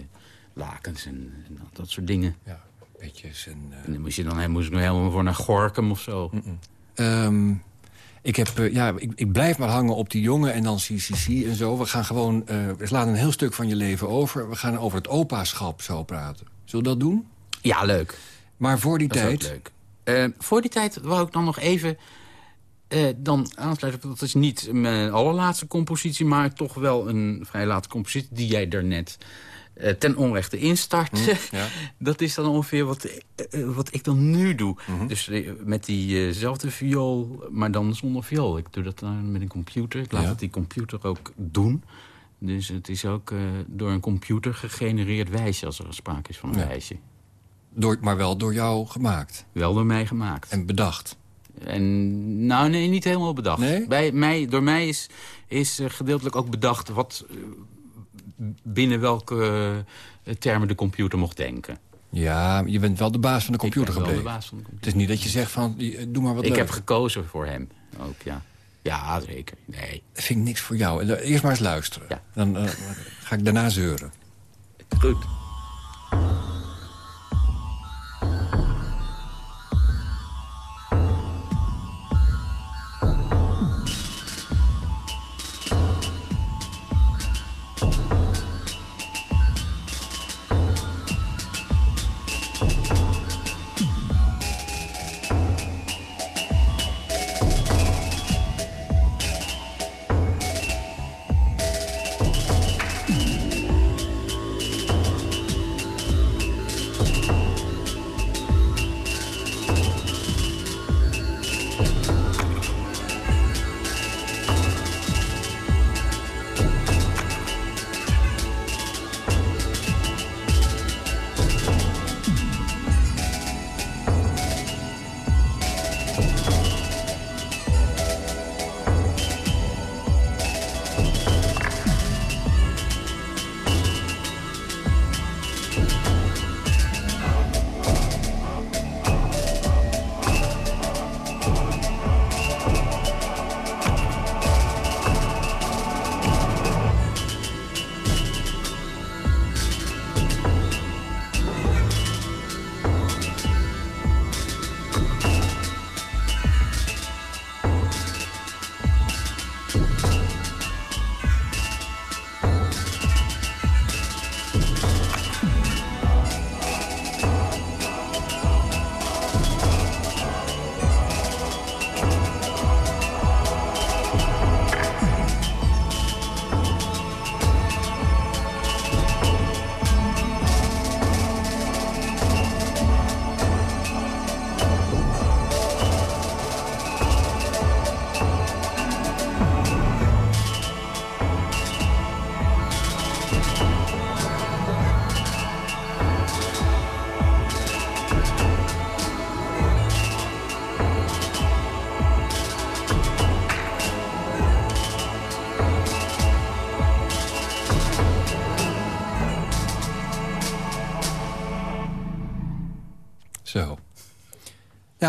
lakens en, en dat, soort dingen. ja. Petjes en... eh, En dan moest, je dan, moest ik helemaal voor naar Gorkum of zo. Ehm, ik, heb, eh, ja, ik, ik blijf maar hangen op die jongen en dan CCC en zo. We gaan gewoon, eh, we slaan een heel stuk van je leven over. We gaan over het opaschap zo praten. Zullen we dat doen? Ja, leuk. Maar voor die Dat is ook tijd... leuk. Eh, voor die tijd wou ik dan nog even eh, dan aansluiten. Dat is niet mijn allerlaatste compositie, maar toch wel een vrij late compositie die jij daarnet eh ten onrechte instartte. <laughs> ja. Dat is dan ongeveer wat, eh, wat ik dan nu doe. Mhm. Dus eh, met diezelfde viool, maar dan zonder viool. Ik doe dat dan met een computer. Ik laat Ja. het die computer ook doen. Dus het is ook door een computer gegenereerd wijsje... als er sprake is van een Ja. wijsje. Door, maar wel door jou gemaakt Wel door mij gemaakt. en bedacht. En nou, nee, niet helemaal bedacht. Nee? Bij mij, door mij is, is eh, gedeeltelijk ook bedacht... wat eh, binnen welke eh, termen de computer mocht denken. Ja, je bent wel de baas van de computer ik ben wel gebleven. de baas van de Het computer. is niet dat je zegt van, doe maar wat Ik leuk. heb gekozen voor hem ook, ja. Ja, zeker. Nee. Dat vind ik niks voor jou. Eerst maar eens luisteren. Ja. Dan ga ik daarna zeuren. Goed.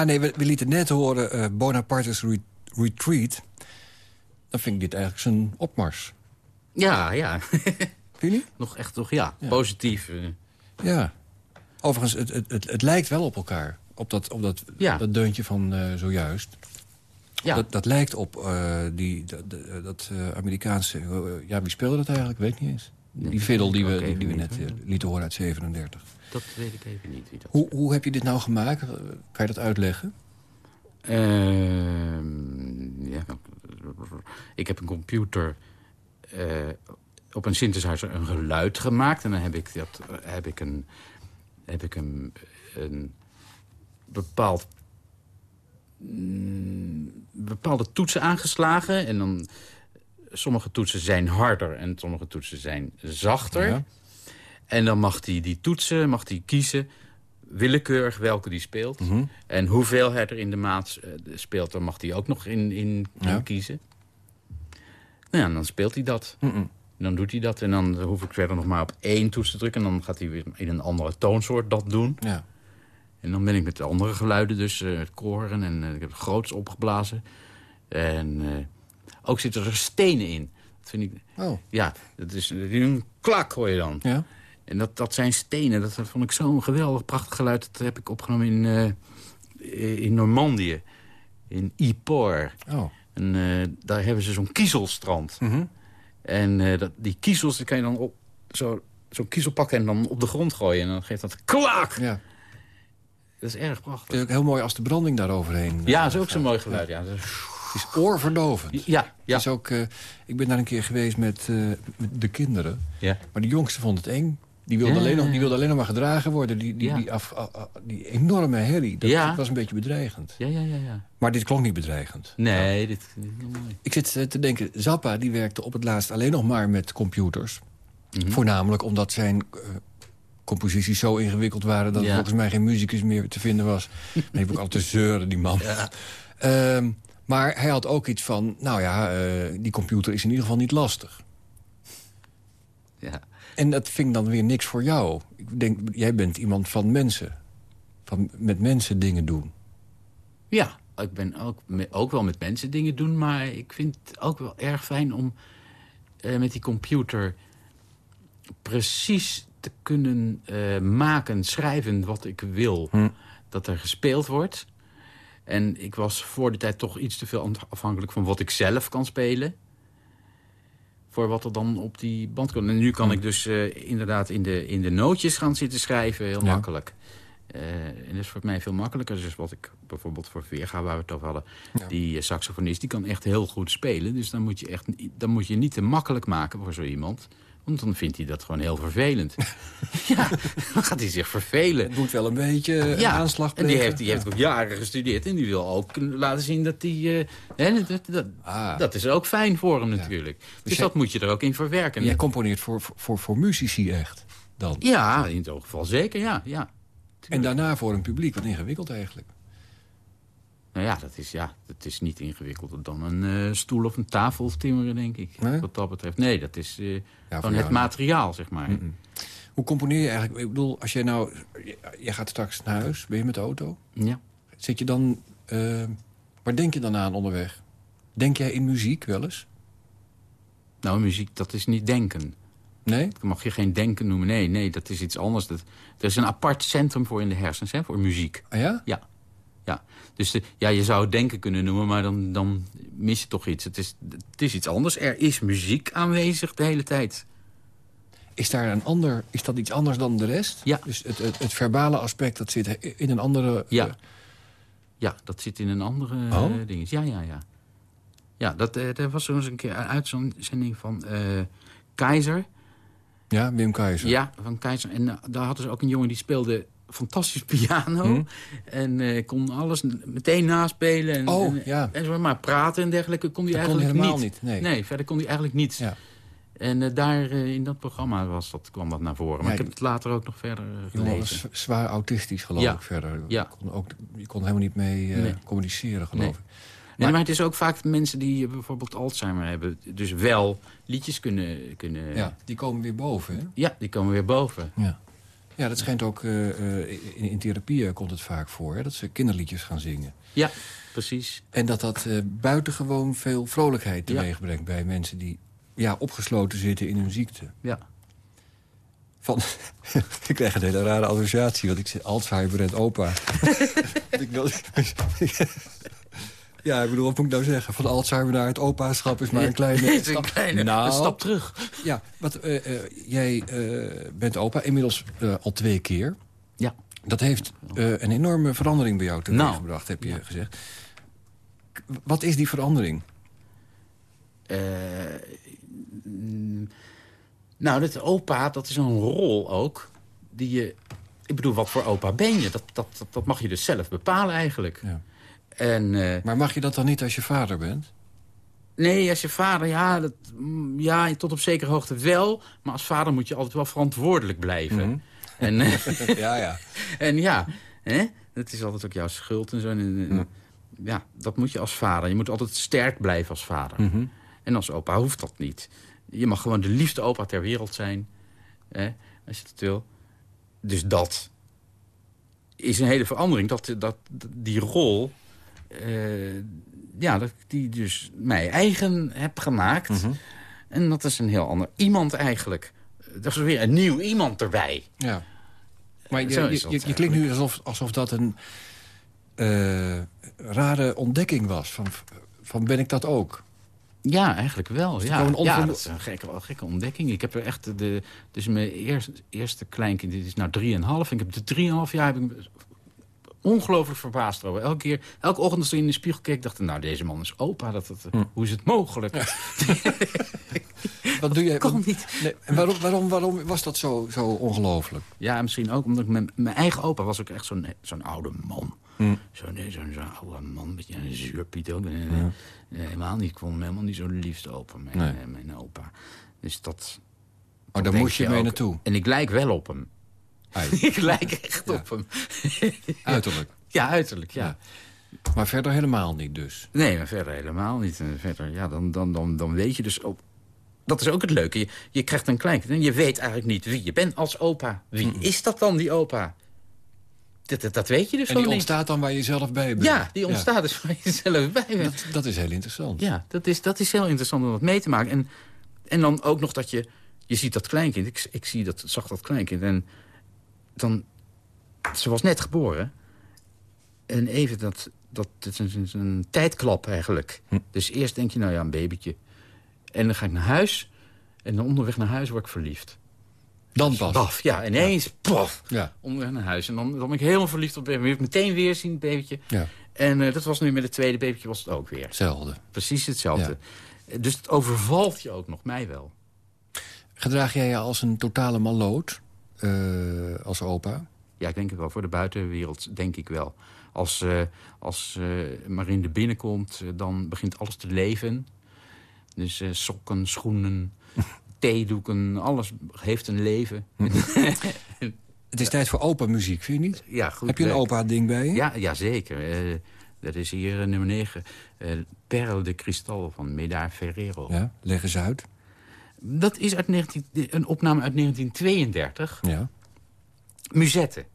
Ja, nee, we, we lieten net horen eh, Bonaparte's Re- Retreat. Dan vind ik dit eigenlijk zijn opmars. Ja, ja. Vind je? <laughs> Nog echt, toch, ja. Positief. eh. Ja. Overigens, het, het, het, het lijkt wel op elkaar. Op dat, op dat, Ja. dat deuntje van eh, zojuist. Ja, Dat, dat lijkt op die, dat, dat, Amerikaanse... ja, wie speelde dat eigenlijk? Weet ik niet eens. Die fiddle die we, die, die we net lieten horen uit 37. Dat weet ik even niet. Wie dat Hoe, hoe heb je dit nou gemaakt? Kan je dat uitleggen? Ehm, ja. Ik heb een computer eh, op een synthesizer een geluid gemaakt. En dan heb ik, dat, heb ik, een, heb ik een, een bepaald, mm, bepaalde toetsen aangeslagen. En dan, sommige toetsen zijn harder en sommige toetsen zijn zachter. Ja. En dan mag hij die toetsen mag die kiezen, willekeurig welke die speelt. Mhm. En hoeveel hij er in de maat eh, speelt, dan mag hij ook nog in, in, kiezen. Nou ja, en dan speelt hij dat. En dan doet hij dat en dan hoef ik verder nog maar op één toets te drukken... en dan gaat hij weer in een andere toonsoort dat doen. Ja. En dan ben ik met de andere geluiden, dus eh, het koren en eh, ik heb het groots opgeblazen. En ook zitten er stenen in. Dat vind ik... Oh, Ja, dat is een klak hoor je dan. ja. En dat, dat zijn stenen. Dat vond ik zo'n geweldig prachtig geluid. Dat heb ik opgenomen in, eh, in Normandië. In Yport. Oh. En eh, daar hebben ze zo'n kiezelstrand. Mhm. En eh, dat, die kiezels die kan je dan op zo'n zo kiezel pakken en dan op de grond gooien. En dan geeft dat klaak. Ja. Dat is erg Het is prachtig. ook heel mooi als de branding daaroverheen. Ja, eh, dat is ook zo'n mooi geluid. Ja. Het is oorverdovend. Ja, Het ja. is ook, ik ben daar een keer geweest met, met de kinderen. ja. Maar de jongste vond het eng. Die wilde, Ja, alleen, nog, die wilde alleen nog maar gedragen worden. Die, die, Ja. die, af, die enorme herrie, dat Ja. was een beetje bedreigend. Ja, ja, ja, ja. Maar dit klonk niet bedreigend. Nee, dit heel mooi. Ik zit eh, te denken, Zappa die werkte op het laatst alleen nog maar met computers. Mhm. Voornamelijk omdat zijn eh, composities zo ingewikkeld waren... dat er volgens mij geen muzikus meer te vinden was. <laughs> Dan heb ik altijd te zeuren, die man. Ehm, maar hij had ook iets van, nou ja, eh, die computer is in ieder geval niet lastig. Ja. En dat vind ik dan weer niks voor jou. Ik denk, jij bent iemand van mensen. Van met mensen dingen doen. Ja, ik ben ook, ook wel met mensen dingen doen... maar ik vind het ook wel erg fijn om eh, met die computer... precies te kunnen eh, maken, schrijven wat ik wil. Dat er gespeeld wordt. En ik was voor die tijd toch iets te veel afhankelijk van wat ik zelf kan spelen. Voor wat er dan op die band komt. En nu kan ik dus eh, inderdaad in de, in de nootjes gaan zitten schrijven. Heel Ja. makkelijk. Eh, en dat is voor mij veel makkelijker. Dus wat ik bijvoorbeeld voor Veerga, waar we het over hadden... Ja. die eh, saxofonist, die kan echt heel goed spelen. Dus dan moet je, echt, dan moet je niet te makkelijk maken voor zo iemand. Want dan vindt hij dat gewoon heel vervelend. <laughs> ja, dan gaat hij zich vervelen. Het moet wel een beetje eh, Ja, aanslag en die heeft, die heeft ook jaren gestudeerd. En die wil ook laten zien dat hij... eh, hè, dat, dat, Ah. dat is ook fijn voor hem natuurlijk. Dus jij- dat moet je er ook in verwerken. Jij componeert voor, voor, voor, voor muzici echt, dan. Ja, in het geval zeker, ja. ja. En daarna voor een publiek. Wat ingewikkeld eigenlijk. Nou ja, dat is, ja, dat is niet ingewikkelder dan een eh, stoel of een tafel timmeren, denk ik. Nee? Wat dat betreft. Nee, dat is eh, voor gewoon jou het materiaal, zeg maar. Hoe componeer je eigenlijk? Ik bedoel, als jij nou... Je gaat straks naar huis, ben je met de auto? Ja. Zit je dan... eh, waar denk je dan aan onderweg? Denk jij in muziek wel eens? Nou, muziek, dat is niet denken. Nee? Dat mag je geen denken noemen. Nee, nee, dat is iets anders. Dat, er is een apart centrum voor in de hersens, hè, voor muziek. Ah ja? Ja. Ja. Dus de, ja, je zou het denken kunnen noemen, maar dan, dan mis je toch iets. Het is, het is iets anders. Er is muziek aanwezig de hele tijd. Is, daar een ander, is dat iets anders dan de rest? Ja. Dus het, het, het verbale aspect, dat zit in een andere... Ja. eh, Ja, dat zit in een andere Oh? eh, ding. Ja, ja, ja. Ja, dat, eh, er was zo eens een keer een uitzending van eh Keizer. ja, Wim Keizer. Ja, van Keizer. En eh, daar hadden ze ook een jongen die speelde fantastisch piano. Hm. En eh, kon alles meteen naspelen. En, Oh, en, ja. en maar praten en dergelijke kon hij Dat eigenlijk helemaal niet. niet, nee. verder kon hij eigenlijk niets. Ja. En eh, daar eh, in dat programma was dat, kwam dat naar voren. Maar Ja, ik heb het later ook nog verder gelezen. was zwaar autistisch, geloof ik, verder. Ja. Je, kon ook, je kon helemaal niet mee Nee. communiceren, geloof Nee. ik. Nee, maar het is ook vaak mensen die bijvoorbeeld Alzheimer hebben... dus wel liedjes kunnen... kunnen Ja, die komen weer boven, hè? Ja, die komen weer boven. Ja. Ja, dat schijnt ook... eh, eh, in, in therapieën komt het vaak voor, hè? Dat ze kinderliedjes gaan zingen. Ja, precies. En dat dat eh, buitengewoon veel vrolijkheid Ja. teweeg brengt... bij mensen die ja, opgesloten zitten in hun ziekte. Ja. Van, <laughs> ik krijg een hele rare associatie, want ik zit Alzheimer en opa. <laughs> <laughs> ik wil, ja, ik bedoel, wat moet ik nou zeggen? Van Alzheimer naar het opaschap is maar een <laughs> kleine is een kleine Nou, een stap terug. Ja, wat, eh, eh, jij eh, bent opa inmiddels eh, al twee keer. Ja. Dat heeft eh, een enorme verandering bij jou teweeggebracht, Nou, heb je gezegd. K- Wat is die verandering? Mm, nou, dat opa, dat is een rol ook. Die je... Ik bedoel, wat voor opa ben je? Dat, dat, dat, dat mag je dus zelf bepalen eigenlijk. Ja. En eh, Maar mag je dat dan niet als je vader bent? nee, als je vader, ja, dat, mm, ja, tot op zekere hoogte wel. Maar als vader moet je altijd wel verantwoordelijk blijven. Mhm. <laughs> En, eh, <laughs> ja, ja. en ja, hè, dat is altijd ook jouw schuld en zo. En, en- Ja. dat moet je als vader. Je moet altijd sterk blijven als vader. Mhm. En als opa hoeft dat niet. Je mag gewoon de liefste opa ter wereld zijn. Hè, als je dat wil. Dus dat is een hele verandering. Dat, dat, die rol, eh, ja, dat ik die dus mij eigen heb gemaakt. Mhm. En dat is een heel ander iemand eigenlijk. Dat is weer een nieuw iemand erbij. Ja. Maar je, je, je, klinkt nu alsof, alsof dat een eh, rare ontdekking was. Van, van ben ik dat ook? Ja, eigenlijk wel. Ja, onver- ja dat is een gekke, wel gekke ontdekking. Ik heb er echt de... Dus mijn eerste, eerste kleinkind, dit is nou 3,5. En ik heb de 3,5 jaar heb ik ongelooflijk verbaasd over. Elke keer, elke ochtend als ik in de spiegel keek, dacht ik... nou, deze man is opa. Dat, dat, Hoe is het mogelijk? <laughs> Wat doe kan wat- niet. Nee, en waarom, waarom, waarom was dat zo, zo ongelooflijk? Ja, misschien ook omdat ik mijn, mijn eigen opa was ook echt zo'n zo'n oude man. Hm. Zo'n zo'n oude man, een beetje een zuurpiet ook. Nee, helemaal niet. Ik vond hem helemaal niet zo liefste opa, mijn, Nee. eh, mijn opa. Dus dat... Oh, dat daar moest je mee ook. naartoe. En ik lijk wel op hem. <laughs> Ik lijk echt op hem. <laughs> uiterlijk. Ja, uiterlijk, ja. Ja. Maar verder helemaal niet dus. Nee, maar verder helemaal niet. En verder, ja, dan, dan, dan, dan weet je dus ook... Dat is ook het leuke. Je, je krijgt een kleinkind en je weet eigenlijk niet wie je bent als opa. Wie is dat dan, die opa? Dat, dat, dat weet je dus En die niet. ontstaat dan waar je zelf bij bent. Ja, die ontstaat dus waar je zelf bij bent. Dat, dat is heel interessant. Ja, dat is, dat is heel interessant om dat mee te maken. En, en dan ook nog dat je... Je ziet dat kleinkind. Ik, ik zie dat, zag dat kleinkind. En dan... Ze was net geboren. En even dat... dat het is een, een tijdklap eigenlijk. Hm. Dus eerst denk je, nou ja, een babytje. En dan ga ik naar huis. En dan onderweg naar huis word ik verliefd. Dan pas. Paf, ja, ineens, paf. Ja. Onderweg naar huis. En dan, dan ben ik helemaal verliefd op het baby. Meteen weer zien, het babytje. Ja, En eh, dat was nu met het tweede babytje was het ook weer. hetzelfde. Precies hetzelfde. Dus het overvalt je ook nog, mij wel. Gedraag jij je als een totale maloot eh, als opa? Ja, ik denk het wel. Voor de buitenwereld denk ik wel. Als, eh als Marinde binnenkomt, dan begint alles te leven. Dus sokken, schoenen, <laughs> theedoeken, alles heeft een leven. <laughs> Het is tijd voor opa-muziek, vind je niet? ja, goed. Heb je een opa-ding bij je? Ja, ja zeker. Dat is hier nummer 9. Perle de Cristal van Medar Ferrero. Ja, leg eens uit. Dat is uit 19, een opname uit 1932. Ja. Musette.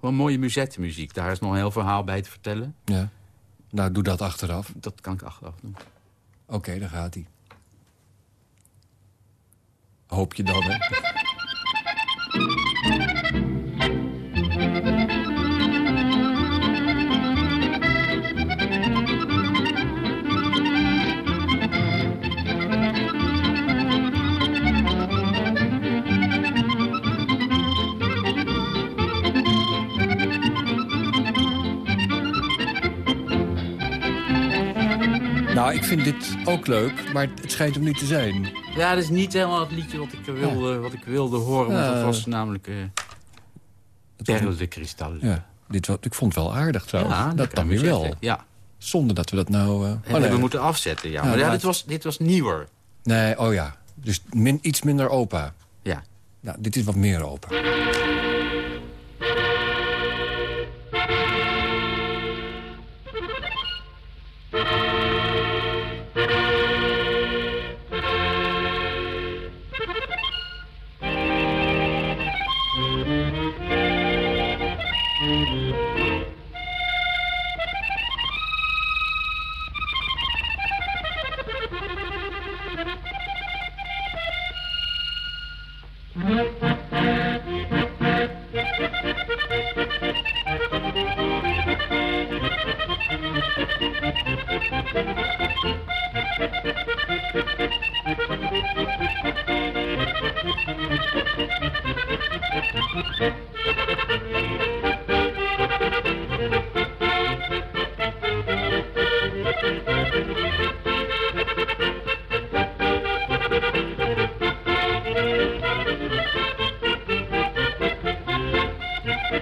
Gewoon mooie muzettenmuziek. Daar is nog een heel verhaal bij te vertellen. ja. Nou, doe dat achteraf. Dat kan ik achteraf doen. Oké, dan gaat hij. Hoop je dan, hè? Vind dit ook leuk, maar het schijnt hem niet te zijn. Ja, dat is niet helemaal het liedje wat ik wilde, wat ik wilde horen. Ja. dat was namelijk... eh Perle de Cristal. Ja, dit, ik vond het wel aardig trouwens. Ja, dat dan weer wel. Ja, Zonder dat we dat nou... eh, oh, hebben nee. we moeten afzetten. Ja. Maar ja, maar- dit, was, dit was nieuwer. nee, oh ja. Dus min, iets minder opa. Ja. Nou, dit is wat meer opa.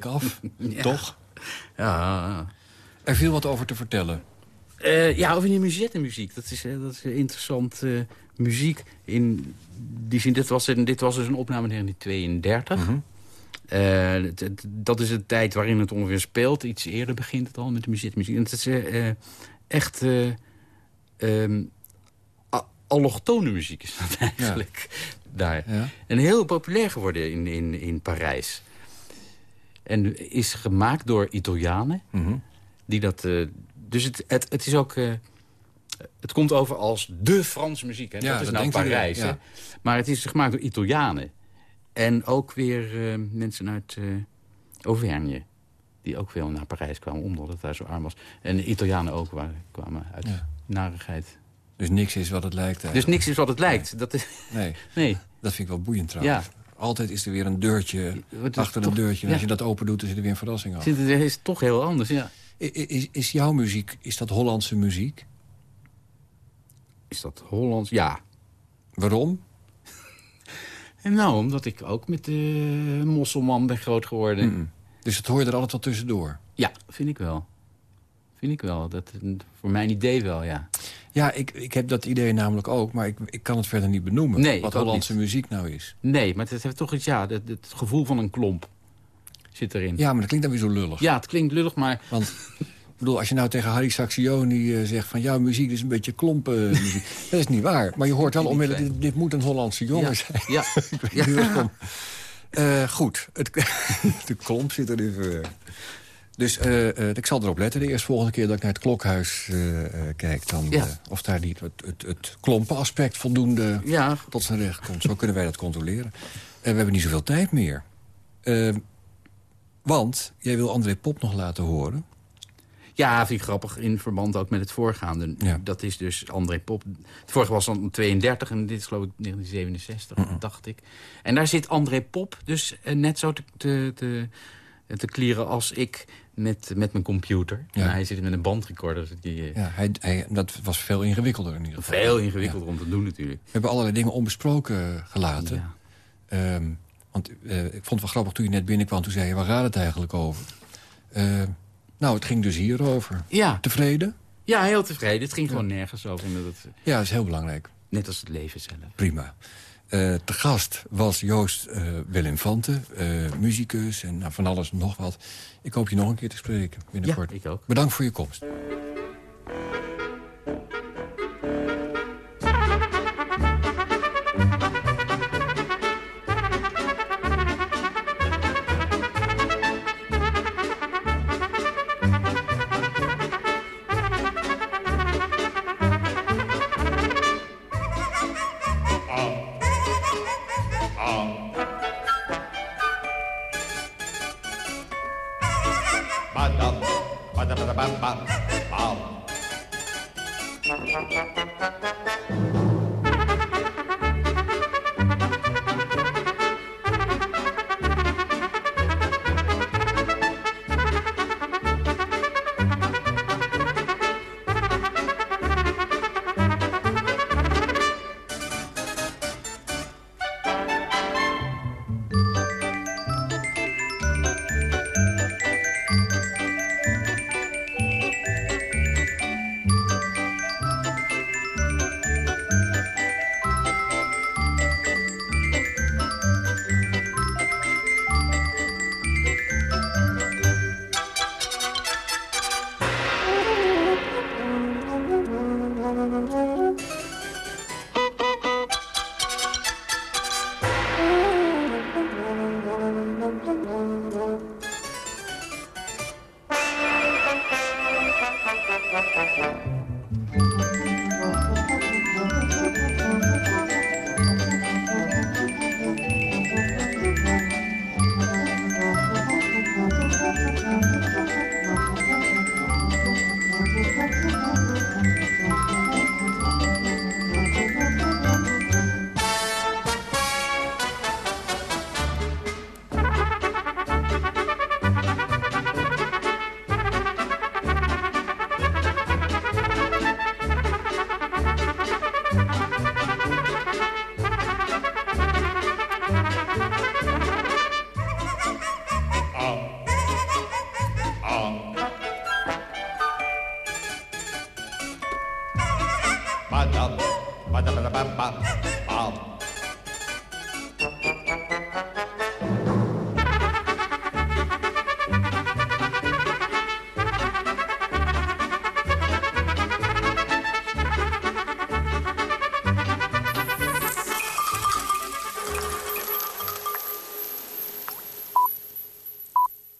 Back af, <laughs> toch? Ja, Er viel wat over te vertellen. Eh, ja, over die muziekmuziek. Dat is, eh, dat is interessant. eh, muziek in die zin, dit was, dit was dus een opname in 1932. Eh, het- het- dat is de tijd waarin het ongeveer speelt. Iets eerder begint het al met de muziekmuziek. En het is echt a- allochtone muziek is dat <laughs> eigenlijk. Daar. Ja. En heel populair geworden in, in, in Parijs. En is gemaakt door Italianen. Mhm. Die dat, eh, dus het, het, het is ook... eh, het komt over als de Franse muziek. Hè? Ja, dat is dat nou Parijs. hè. Maar het is gemaakt door Italianen. En ook weer eh, mensen uit Auvergne. Die ook veel naar Parijs kwamen, omdat het daar zo arm was. En de Italianen ook waren, kwamen uit Ja. narigheid. Dus niks is wat het lijkt Dus niks is wat het lijkt. Dat is, Nee, <laughs> nee. dat vind ik wel boeiend trouwens. Ja. Altijd is er weer een deurtje is achter toch- een deurtje. En als je dat open doet, dan zit er weer een verrassing af. Het is toch heel anders, ja. Is, is jouw muziek, is dat Hollandse muziek? Is dat Hollands? Ja. Waarom? En <laughs> nou, omdat ik ook met de mosselman ben groot geworden. Mm. Dus het hoor je er altijd wel tussendoor. Ja, vind ik wel. Vind ik wel. Dat, voor mijn idee wel, ja. Ja, ik, ik heb dat idee namelijk ook, maar ik, ik kan het verder niet benoemen. Nee, wat Hollandse niet. muziek nou is. Nee, maar het heeft toch iets, ja, het, het gevoel van een klomp zit erin. Ja, maar dat klinkt dan weer zo lullig. Ja, het klinkt lullig, maar Want ik bedoel, als je nou tegen Harry Saxioni eh, zegt van... jouw muziek is een beetje klompenmuziek. <laughs> dat is niet waar. Maar je hoort wel onmiddellijk, dit, dit moet een Hollandse jongen ja, zijn. <laughs> ja. Eh, goed, het, <laughs> de klomp zit er even... Dus eh, eh, ik zal erop letten de eerste volgende keer dat ik naar het klokhuis eh, kijk. Dan, Ja. of daar niet het, het, het klompenaspect voldoende ja, tot zijn recht komt. Zo kunnen wij dat controleren. En we hebben niet zoveel tijd meer. Eh, want jij wil André Pop nog laten horen. ja, vind ik grappig in verband ook met het voorgaande. Ja. Dat is dus André Pop. Het vorige was dan 32 en dit is geloof ik 1967, dacht ik. En daar zit André Pop dus net zo te, te, te, te klieren als ik met, met mijn computer. Ja. En hij zit met een bandrecorder. zit Die, eh, Ja, hij, hij, dat was veel ingewikkelder in ieder geval. Veel ingewikkelder om te doen natuurlijk. We hebben allerlei dingen onbesproken gelaten. Ja. Ehm, want eh, ik vond het wel grappig toen je net binnenkwam. Toen zei je, waar gaat het eigenlijk over? Eh, nou, het ging dus hierover. Ja. Tevreden? ja, heel tevreden. Het ging gewoon nergens over. Het- Ja, dat is heel belangrijk. net als het leven zelf. Prima. Eh te gast was Joost eh Willemfante, eh muzikus en nou, van alles en nog wat. Ik hoop je nog een keer te spreken binnenkort. Ja, ik ook. Bedankt voor je komst.